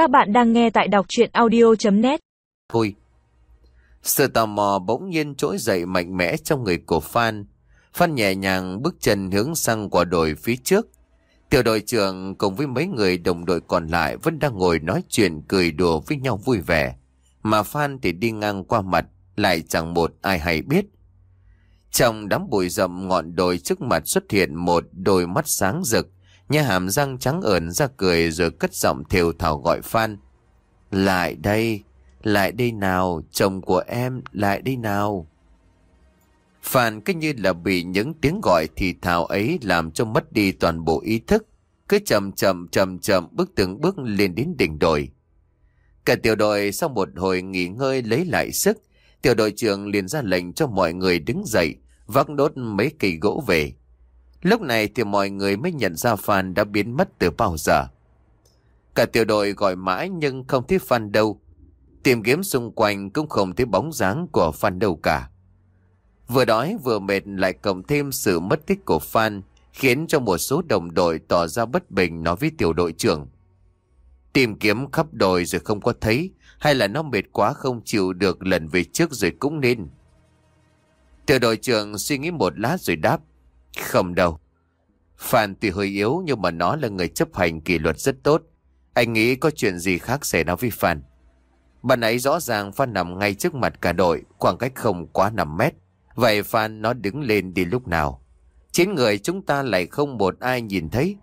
Các bạn đang nghe tại đọc chuyện audio.net Thôi. Sự tò mò bỗng nhiên trỗi dậy mạnh mẽ trong người của Phan. Phan nhẹ nhàng bước chân hướng sang quả đồi phía trước. Tiểu đội trưởng cùng với mấy người đồng đội còn lại vẫn đang ngồi nói chuyện cười đùa với nhau vui vẻ. Mà Phan thì đi ngang qua mặt, lại chẳng một ai hay biết. Trong đám bụi rậm ngọn đồi trước mặt xuất hiện một đôi mắt sáng rực, nhà hàm răng trắng ẩn ra cười rồi cất giọng thều thào gọi Phan. Lại đây, lại đây nào, chồng của em, lại đây nào. Phan cứ như là bị những tiếng gọi thì thào ấy làm cho mất đi toàn bộ ý thức. Cứ chậm chậm chậm chậm bước từng bước lên đến đỉnh đồi. Cả tiểu đội sau một hồi nghỉ ngơi lấy lại sức, tiểu đội trưởng liền ra lệnh cho mọi người đứng dậy, vác đốt mấy cây gỗ về. Lúc này thì mọi người mới nhận ra Phan đã biến mất từ bao giờ. Cả tiểu đội gọi mãi nhưng không thấy Phan đâu. Tìm kiếm xung quanh cũng không thấy bóng dáng của Phan đâu cả. Vừa đói vừa mệt lại cộng thêm sự mất tích của Phan, khiến cho một số đồng đội tỏ ra bất bình nói với tiểu đội trưởng. Tìm kiếm khắp đồi rồi không có thấy, hay là nó mệt quá không chịu được lần về trước rồi cũng nên. Tiểu đội trưởng suy nghĩ một lát rồi đáp. Không đâu. Phan tuy hơi yếu nhưng mà nó là người chấp hành kỷ luật rất tốt. Anh nghĩ có chuyện gì khác xảy ra với Phan. Bạn ấy rõ ràng Phan nằm ngay trước mặt cả đội, khoảng cách không quá 5 mét. Vậy Phan nó đứng lên đi lúc nào? Chín người chúng ta lại không một ai nhìn thấy.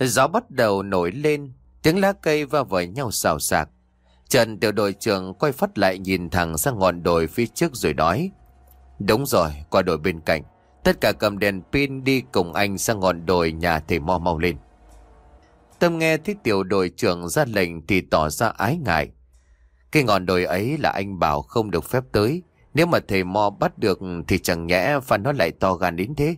Gió bắt đầu nổi lên, tiếng lá cây va vào nhau xào xạc. Trần tiểu đội trưởng quay phát lại nhìn thẳng sang ngọn đồi phía trước rồi nói. Đúng rồi, qua đồi bên cạnh. Tất cả cầm đèn pin đi cùng anh sang ngọn đồi nhà thầy mo mau lên. Tâm nghe thấy tiểu đội trưởng ra lệnh thì tỏ ra ái ngại. Cái ngọn đồi ấy là anh bảo không được phép tới. Nếu mà thầy mo bắt được thì chẳng nhẽ Phan nó lại to gan đến thế.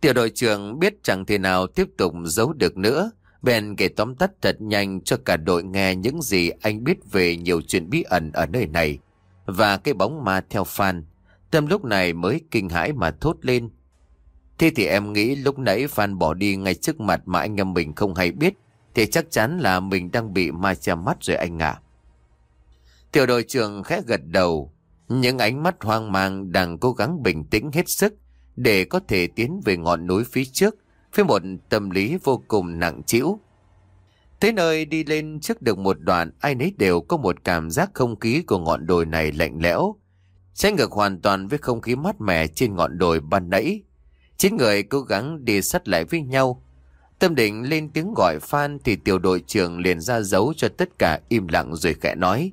Tiểu đội trưởng biết chẳng thể nào tiếp tục giấu được nữa. Bèn kể tóm tắt thật nhanh cho cả đội nghe những gì anh biết về nhiều chuyện bí ẩn ở nơi này. Và cái bóng ma theo Phan. Tâm lúc này mới kinh hãi mà thốt lên. Thế thì em nghĩ lúc nãy Phan bỏ đi ngay trước mặt mà anh em mình không hay biết. Thì chắc chắn là mình đang bị ma che mắt rồi anh ạ. Tiểu đội trưởng khẽ gật đầu. Những ánh mắt hoang mang đang cố gắng bình tĩnh hết sức để có thể tiến về ngọn núi phía trước, với một tâm lý vô cùng nặng trĩu. thế nơi đi lên trước được một đoạn, ai nấy đều có một cảm giác không khí của ngọn đồi này lạnh lẽo sẽ ngược hoàn toàn với không khí mát mẻ trên ngọn đồi ban nãy. Chín người cố gắng đi sát lại với nhau. Tâm định lên tiếng gọi Phan thì tiểu đội trưởng liền ra dấu cho tất cả im lặng rồi khẽ nói.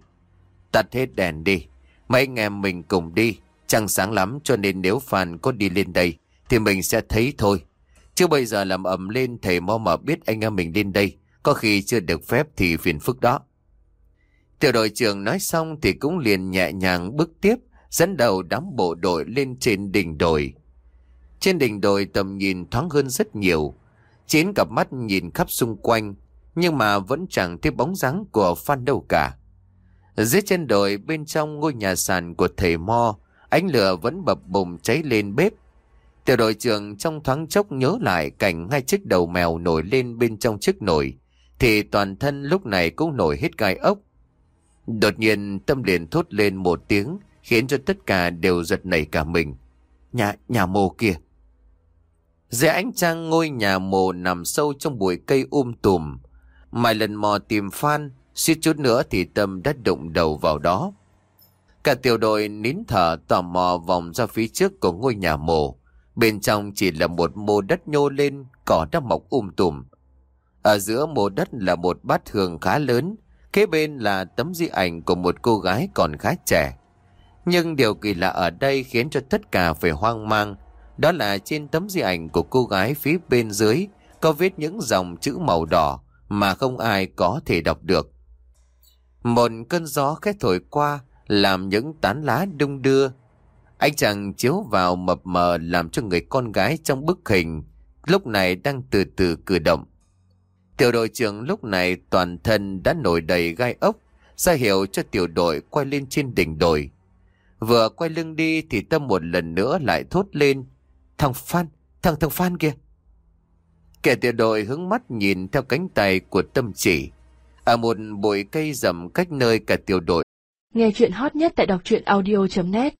Tắt hết đèn đi. Mấy anh em mình cùng đi. Chẳng sáng lắm cho nên nếu Phan có đi lên đây thì mình sẽ thấy thôi. Chứ bây giờ làm ầm lên thầy mo mà biết anh em mình lên đây. Có khi chưa được phép thì phiền phức đó. Tiểu đội trưởng nói xong thì cũng liền nhẹ nhàng bước tiếp dẫn đầu đám bộ đội lên trên đỉnh đồi. Trên đỉnh đồi tầm nhìn thoáng hơn rất nhiều. chiến cặp mắt nhìn khắp xung quanh, nhưng mà vẫn chẳng thấy bóng dáng của Phan đâu cả. Dưới chân đồi bên trong ngôi nhà sàn của thầy Mo, ánh lửa vẫn bập bùng cháy lên bếp. Tiểu đội trưởng trong thoáng chốc nhớ lại cảnh ngay chiếc đầu mèo nổi lên bên trong chiếc nồi, thì toàn thân lúc này cũng nổi hết gai ốc. Đột nhiên tâm liền thốt lên một tiếng, khiến cho tất cả đều giật nảy cả mình. Nhà, nhà mồ kia. Dưới ánh trăng ngôi nhà mồ nằm sâu trong bụi cây um tùm. Mài lần mò tìm Phan, suýt chút nữa thì Tâm đã đụng đầu vào đó. Cả tiểu đội nín thở tò mò vòng ra phía trước của ngôi nhà mồ. Bên trong chỉ là một mô đất nhô lên, cỏ đã mọc um tùm. Ở giữa mô đất là một bát hương khá lớn, kế bên là tấm di ảnh của một cô gái còn khá trẻ. Nhưng điều kỳ lạ ở đây khiến cho tất cả phải hoang mang. Đó là trên tấm di ảnh của cô gái phía bên dưới có viết những dòng chữ màu đỏ mà không ai có thể đọc được. Một cơn gió khét thổi qua làm những tán lá đung đưa. Anh chàng chiếu vào mập mờ làm cho người con gái trong bức hình lúc này đang từ từ cử động. Tiểu đội trưởng lúc này toàn thân đã nổi đầy gai ốc, ra hiệu cho tiểu đội quay lên trên đỉnh đồi. Vừa quay lưng đi thì Tâm một lần nữa lại thốt lên. Thằng Phan, thằng thằng Phan kia. Kẻ tiểu đội hướng mắt nhìn theo cánh tay của Tâm chỉ. Ở một bụi cây rậm cách nơi cả tiểu đội. Nghe chuyện hot nhất tại đọc truyện audio.net